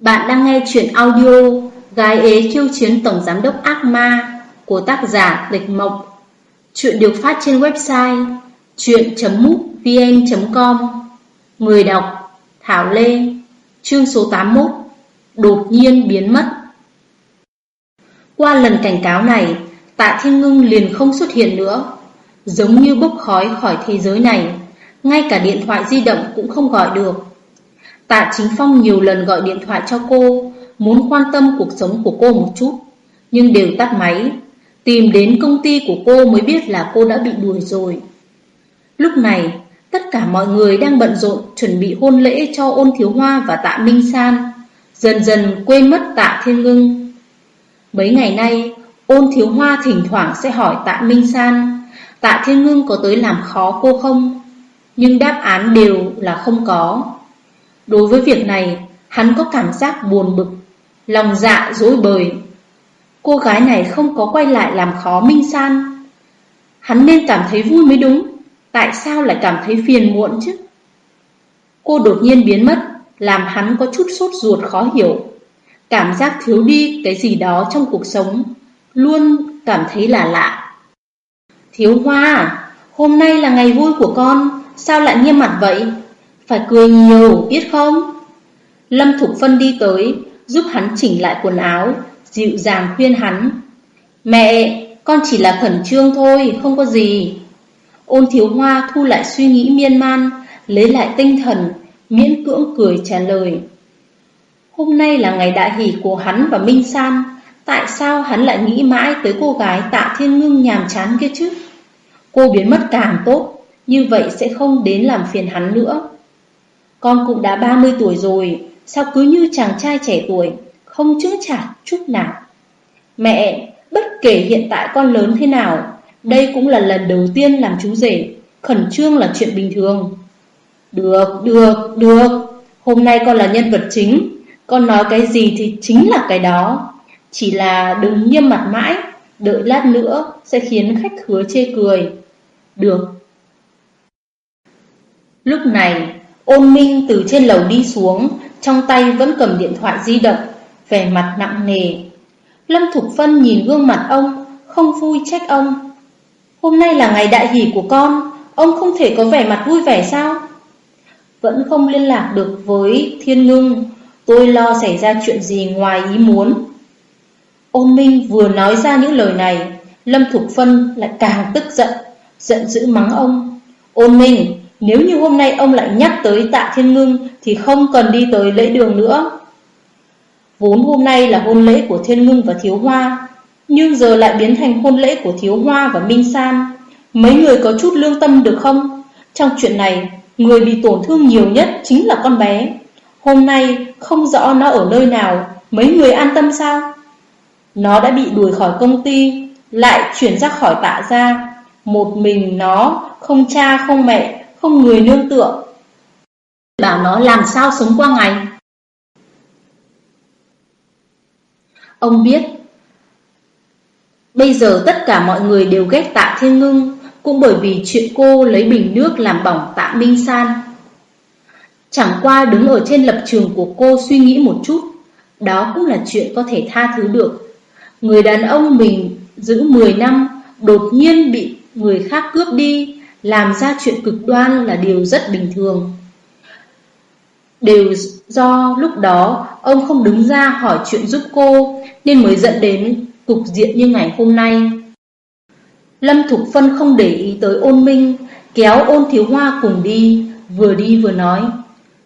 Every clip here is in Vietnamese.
Bạn đang nghe chuyện audio Gái ế khiêu chiến tổng giám đốc ác ma của tác giả Lịch Mộc. Chuyện được phát trên website chuyện.mútvn.com Người đọc Thảo Lê Chương số 81 Đột nhiên biến mất Qua lần cảnh cáo này, Tạ Thiên Ngưng liền không xuất hiện nữa. Giống như bốc khói khỏi thế giới này, ngay cả điện thoại di động cũng không gọi được. Tạ Chính Phong nhiều lần gọi điện thoại cho cô, muốn quan tâm cuộc sống của cô một chút, nhưng đều tắt máy. Tìm đến công ty của cô mới biết là cô đã bị đuổi rồi. Lúc này, tất cả mọi người đang bận rộn chuẩn bị hôn lễ cho ôn thiếu hoa và tạ Minh San, dần dần quên mất tạ Thiên Ngưng. Mấy ngày nay, ôn thiếu hoa thỉnh thoảng sẽ hỏi tạ Minh San, tạ Thiên Ngưng có tới làm khó cô không? Nhưng đáp án đều là không có. Đối với việc này, hắn có cảm giác buồn bực, lòng dạ dối bời. Cô gái này không có quay lại làm khó Minh San. Hắn nên cảm thấy vui mới đúng, tại sao lại cảm thấy phiền muộn chứ? Cô đột nhiên biến mất, làm hắn có chút sốt ruột khó hiểu. Cảm giác thiếu đi cái gì đó trong cuộc sống, luôn cảm thấy là lạ. Thiếu Hoa, à, hôm nay là ngày vui của con, sao lại nghiêm mặt vậy? Phải cười nhiều, biết không? Lâm Thục Phân đi tới, giúp hắn chỉnh lại quần áo, dịu dàng khuyên hắn. Mẹ, con chỉ là khẩn trương thôi, không có gì. Ôn thiếu hoa thu lại suy nghĩ miên man, lấy lại tinh thần, miễn cưỡng cười trả lời. Hôm nay là ngày đại hỷ của hắn và Minh San, tại sao hắn lại nghĩ mãi tới cô gái tạ thiên ngưng nhàm chán kia chứ? Cô biến mất càng tốt, như vậy sẽ không đến làm phiền hắn nữa. Con cũng đã 30 tuổi rồi, sao cứ như chàng trai trẻ tuổi, không chững chạc chút nào. Mẹ, bất kể hiện tại con lớn thế nào, đây cũng là lần đầu tiên làm chú rể, khẩn trương là chuyện bình thường. Được, được, được, hôm nay con là nhân vật chính, con nói cái gì thì chính là cái đó. Chỉ là đừng nghiêm mặt mãi, đợi lát nữa sẽ khiến khách khứa chê cười. Được. Lúc này, Ôn Minh từ trên lầu đi xuống, trong tay vẫn cầm điện thoại di động, vẻ mặt nặng nề. Lâm Thục Phân nhìn gương mặt ông, không vui trách ông. Hôm nay là ngày đại hỷ của con, ông không thể có vẻ mặt vui vẻ sao? Vẫn không liên lạc được với Thiên Ngưng, tôi lo xảy ra chuyện gì ngoài ý muốn. Ôn Minh vừa nói ra những lời này, Lâm Thục Phân lại càng tức giận, giận dữ mắng ông. Ôn Minh, nếu như hôm nay ông lại nhắc tới tạ thiên ngưng, Thì không cần đi tới lễ đường nữa Vốn hôm nay là hôn lễ của thiên ngưng và thiếu hoa, Nhưng giờ lại biến thành hôn lễ của thiếu hoa và minh san Mấy người có chút lương tâm được không? Trong chuyện này, Người bị tổn thương nhiều nhất chính là con bé Hôm nay, không rõ nó ở nơi nào, Mấy người an tâm sao? Nó đã bị đuổi khỏi công ty, Lại chuyển ra khỏi tạ gia Một mình nó, Không cha, không mẹ không người nương tựa. Bảo nó làm sao sống qua ngày. Ông biết, bây giờ tất cả mọi người đều ghét tạ thiên ngưng, cũng bởi vì chuyện cô lấy bình nước làm bỏng tạ Minh San. Chẳng qua đứng ở trên lập trường của cô suy nghĩ một chút, đó cũng là chuyện có thể tha thứ được. Người đàn ông mình giữ 10 năm, đột nhiên bị người khác cướp đi, làm ra chuyện cực đoan là điều rất bình thường. Đều do lúc đó ông không đứng ra hỏi chuyện giúp cô nên mới dẫn đến cục diện như ngày hôm nay. Lâm Thục Phân không để ý tới ôn minh, kéo ôn thiếu hoa cùng đi, vừa đi vừa nói.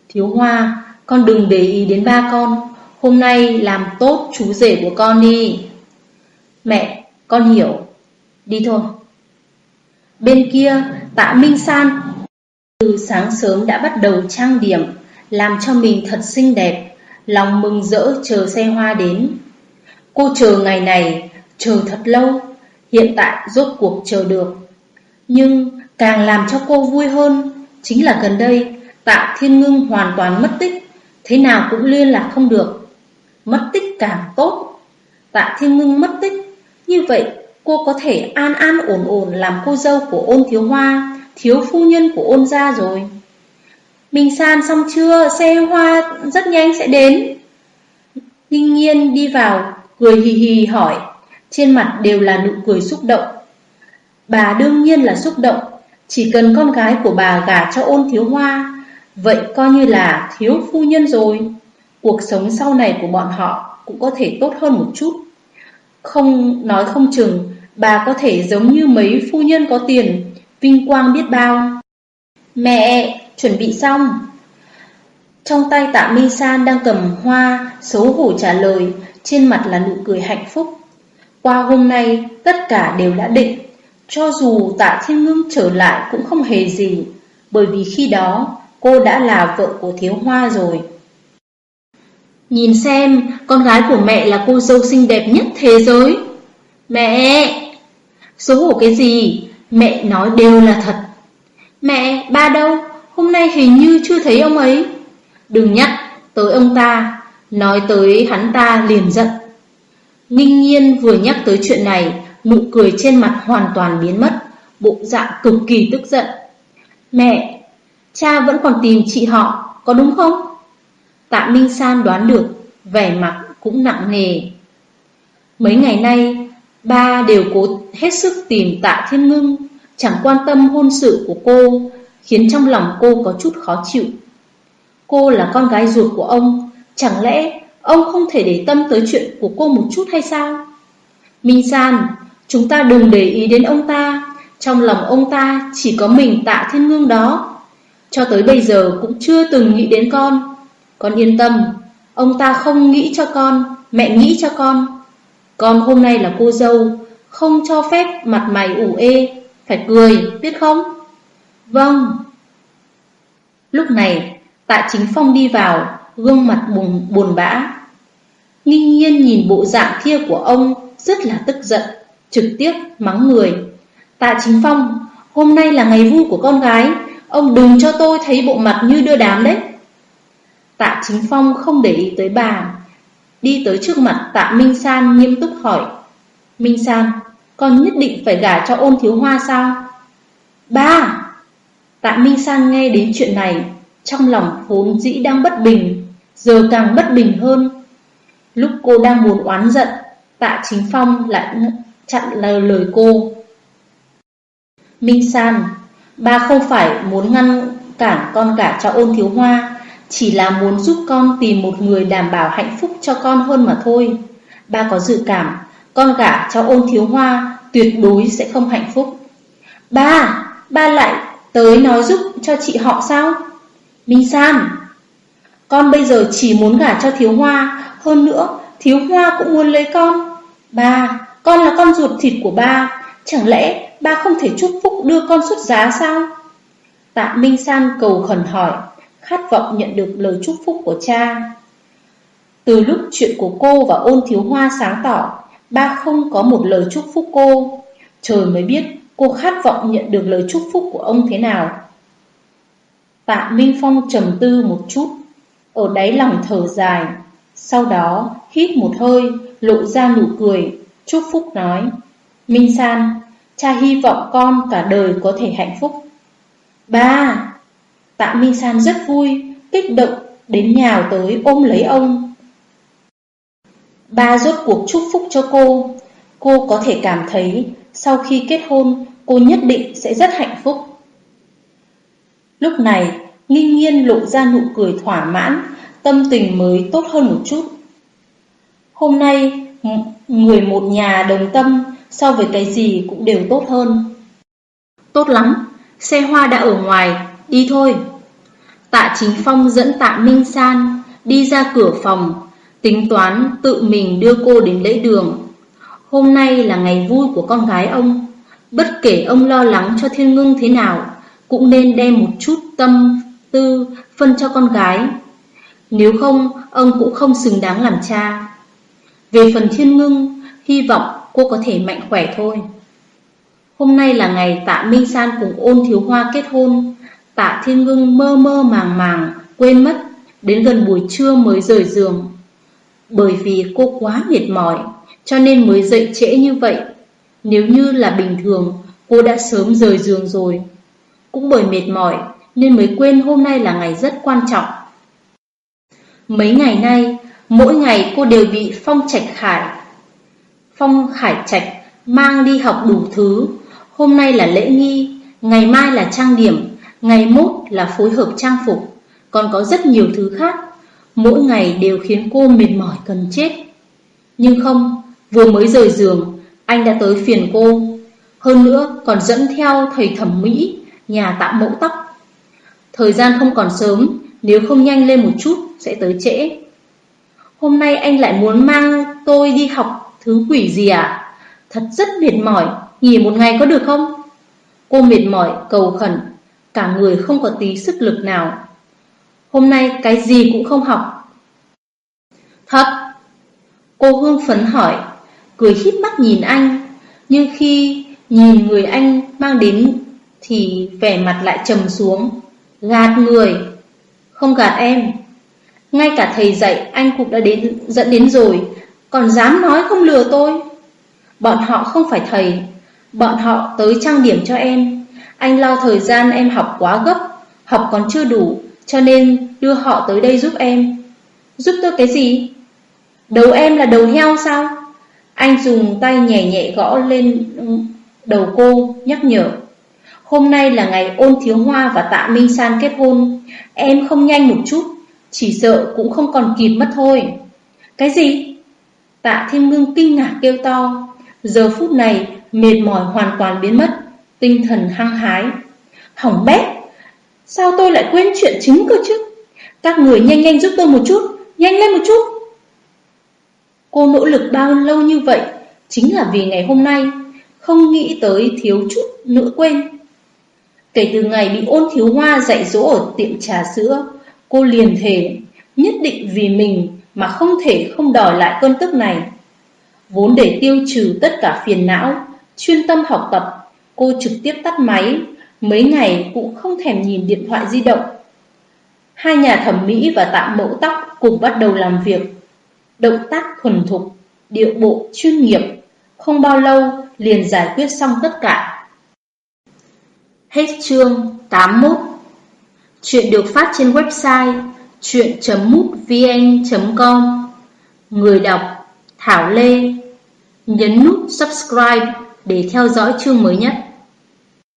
Thiếu hoa, con đừng để ý đến ba con, hôm nay làm tốt chú rể của con đi. Mẹ, con hiểu, đi thôi. Bên kia, tạ Minh San từ sáng sớm đã bắt đầu trang điểm, làm cho mình thật xinh đẹp, lòng mừng rỡ chờ xe hoa đến. Cô chờ ngày này, chờ thật lâu, hiện tại rốt cuộc chờ được. Nhưng càng làm cho cô vui hơn, chính là gần đây Tạ Thiên Ngưng hoàn toàn mất tích, thế nào cũng liên lạc không được. Mất tích càng tốt. Tạ Thiên Ngưng mất tích, như vậy Cô có thể an an ổn ổn làm cô dâu của ôn thiếu hoa, thiếu phu nhân của ôn gia rồi. Mình san xong chưa, xe hoa rất nhanh sẽ đến. Ninh nhiên đi vào, cười hì hì hỏi, trên mặt đều là nụ cười xúc động. Bà đương nhiên là xúc động, chỉ cần con gái của bà gả cho ôn thiếu hoa, vậy coi như là thiếu phu nhân rồi. Cuộc sống sau này của bọn họ cũng có thể tốt hơn một chút. Không nói không chừng, bà có thể giống như mấy phu nhân có tiền, vinh quang biết bao. Mẹ, chuẩn bị xong. Trong tay tạ Minh San đang cầm hoa, xấu hổ trả lời, trên mặt là nụ cười hạnh phúc. Qua hôm nay, tất cả đều đã định. Cho dù tạ thiên ngưng trở lại cũng không hề gì, bởi vì khi đó cô đã là vợ của thiếu hoa rồi. Nhìn xem, con gái của mẹ là cô dâu xinh đẹp nhất thế giới. Mẹ! Xấu hổ cái gì? Mẹ nói đều là thật. Mẹ, ba đâu? Hôm nay hình như chưa thấy ông ấy. Đừng nhắc tới ông ta, nói tới hắn ta liền giận. Ninh nhiên vừa nhắc tới chuyện này, nụ cười trên mặt hoàn toàn biến mất, bộ dạng cực kỳ tức giận. Mẹ, cha vẫn còn tìm chị họ, có đúng không? Tạ Minh San đoán được, vẻ mặt cũng nặng nề. Mấy ngày nay, ba đều cố hết sức tìm Tạ Thiên Ngưng, chẳng quan tâm hôn sự của cô, khiến trong lòng cô có chút khó chịu. Cô là con gái ruột của ông, chẳng lẽ ông không thể để tâm tới chuyện của cô một chút hay sao? Minh San, chúng ta đừng để ý đến ông ta, trong lòng ông ta chỉ có mình tạ thiên ngưng đó. Cho tới bây giờ cũng chưa từng nghĩ đến con. Con yên tâm, ông ta không nghĩ cho con, mẹ nghĩ cho con. Con hôm nay là cô dâu, không cho phép mặt mày ủ ê, phải cười, biết không? Vâng. Lúc này, Tạ Chính Phong đi vào, gương mặt buồn, buồn bã. Nghinh nhiên nhìn bộ dạng kia của ông rất là tức giận, trực tiếp mắng người. Tạ Chính Phong, hôm nay là ngày vui của con gái, ông đừng cho tôi thấy bộ mặt như đưa đám đấy. Tạ Chính Phong không để ý tới bà, đi tới trước mặt Tạ Minh San nghiêm túc hỏi. Minh San, con nhất định phải gả cho ôn thiếu hoa sao? Ba! Tạ Minh San nghe đến chuyện này, trong lòng vốn dĩ đang bất bình, giờ càng bất bình hơn. Lúc cô đang muốn oán giận, Tạ Chính Phong lại chặn lời, cô. Minh San, ba không phải muốn ngăn cản con gả cho ôn thiếu hoa, chỉ là muốn giúp con tìm một người đảm bảo hạnh phúc cho con hơn mà thôi. Ba có dự cảm, con gả cho ôn thiếu hoa tuyệt đối sẽ không hạnh phúc. Ba, ba lại tới nói giúp cho chị họ sao? Minh San, con bây giờ chỉ muốn gả cho thiếu hoa, hơn nữa thiếu hoa cũng muốn lấy con. Ba, con là con ruột thịt của ba, chẳng lẽ ba không thể chúc phúc đưa con xuất giá sao? Tạ Minh San cầu khẩn hỏi, khát vọng nhận được lời chúc phúc của cha. Từ lúc chuyện của cô và ôn thiếu hoa sáng tỏ, ba không có một lời chúc phúc cô. Trời mới biết cô khát vọng nhận được lời chúc phúc của ông thế nào. Tạ Minh Phong trầm tư một chút, ở đáy lòng thở dài, sau đó hít một hơi, lộ ra nụ cười, chúc phúc nói. Minh San, cha hy vọng con cả đời có thể hạnh phúc. Ba! Tạ Minh San rất vui, kích động, đến nhào tới ôm lấy ông. Ba rốt cuộc chúc phúc cho cô, cô có thể cảm thấy sau khi kết hôn cô nhất định sẽ rất hạnh phúc. Lúc này, Ninh Nhiên lộ ra nụ cười thỏa mãn, tâm tình mới tốt hơn một chút. Hôm nay, người một nhà đồng tâm so với cái gì cũng đều tốt hơn. Tốt lắm, xe hoa đã ở ngoài, đi thôi. Tạ Chính Phong dẫn Tạ Minh San đi ra cửa phòng, tính toán tự mình đưa cô đến lễ đường. Hôm nay là ngày vui của con gái ông, bất kể ông lo lắng cho Thiên Ngưng thế nào, cũng nên đem một chút tâm tư phân cho con gái. Nếu không, ông cũng không xứng đáng làm cha. Về phần Thiên Ngưng, hy vọng cô có thể mạnh khỏe thôi. Hôm nay là ngày Tạ Minh San cùng ôn thiếu hoa kết hôn. Tạ Thiên Ngưng mơ mơ màng màng, quên mất, đến gần buổi trưa mới rời giường. Bởi vì cô quá mệt mỏi, cho nên mới dậy trễ như vậy. Nếu như là bình thường, cô đã sớm rời giường rồi. Cũng bởi mệt mỏi, nên mới quên hôm nay là ngày rất quan trọng. Mấy ngày nay, mỗi ngày cô đều bị Phong Trạch Khải Phong Khải Trạch mang đi học đủ thứ. Hôm nay là lễ nghi, ngày mai là trang điểm, ngày mốt là phối hợp trang phục, còn có rất nhiều thứ khác. Mỗi ngày đều khiến cô mệt mỏi cần chết. Nhưng không, vừa mới rời giường, anh đã tới phiền cô. Hơn nữa còn dẫn theo thầy thẩm mỹ, nhà tạo mẫu tóc. Thời gian không còn sớm, nếu không nhanh lên một chút sẽ tới trễ. Hôm nay anh lại muốn mang tôi đi học thứ quỷ gì à? Thật rất mệt mỏi, nghỉ một ngày có được không? Cô mệt mỏi, cầu khẩn, cả người không có tí sức lực nào. Hôm nay cái gì cũng không học. Thật? Cô hương phấn hỏi, cười híp mắt nhìn anh, nhưng khi nhìn người anh mang đến thì vẻ mặt lại trầm xuống. Gạt người, không gạt em. Ngay cả thầy dạy anh cũng đã đến dẫn đến rồi, còn dám nói không lừa tôi. Bọn họ không phải thầy, bọn họ tới trang điểm cho em. Anh lo thời gian em học quá gấp, học còn chưa đủ, cho nên đưa họ tới đây giúp em. Giúp tôi cái gì? Đầu em là đầu heo sao? Anh dùng tay nhẹ nhẹ gõ lên ừ, đầu cô, nhắc nhở. Hôm nay là ngày ôn thiếu hoa và tạ Minh San kết hôn. Em không nhanh một chút, chỉ sợ cũng không còn kịp mất thôi. Cái gì? Tạ Thiên Ngưng kinh ngạc kêu to. Giờ phút này, mệt mỏi hoàn toàn biến mất, tinh thần hăng hái. Hỏng bét! Sao tôi lại quên chuyện chính cơ chứ? Các người nhanh nhanh giúp tôi một chút, nhanh lên một chút. Cô nỗ lực bao lâu như vậy, chính là vì ngày hôm nay, không nghĩ tới thiếu chút nữa quên. Kể từ ngày bị ôn thiếu hoa dạy dỗ ở tiệm trà sữa, cô liền thề, nhất định vì mình mà không thể không đòi lại cơn tức này. Vốn để tiêu trừ tất cả phiền não, chuyên tâm học tập, cô trực tiếp tắt máy, mấy ngày cũng không thèm nhìn điện thoại di động. Hai nhà thẩm mỹ và tạm mẫu tóc cùng bắt đầu làm việc. Động tác thuần thục, điệu bộ chuyên nghiệp, không bao lâu liền giải quyết xong tất cả. Hết chương 81 Chuyện được phát trên website chuyện.mútvn.com Người đọc Thảo Lê Nhấn nút subscribe để theo dõi chương mới nhất.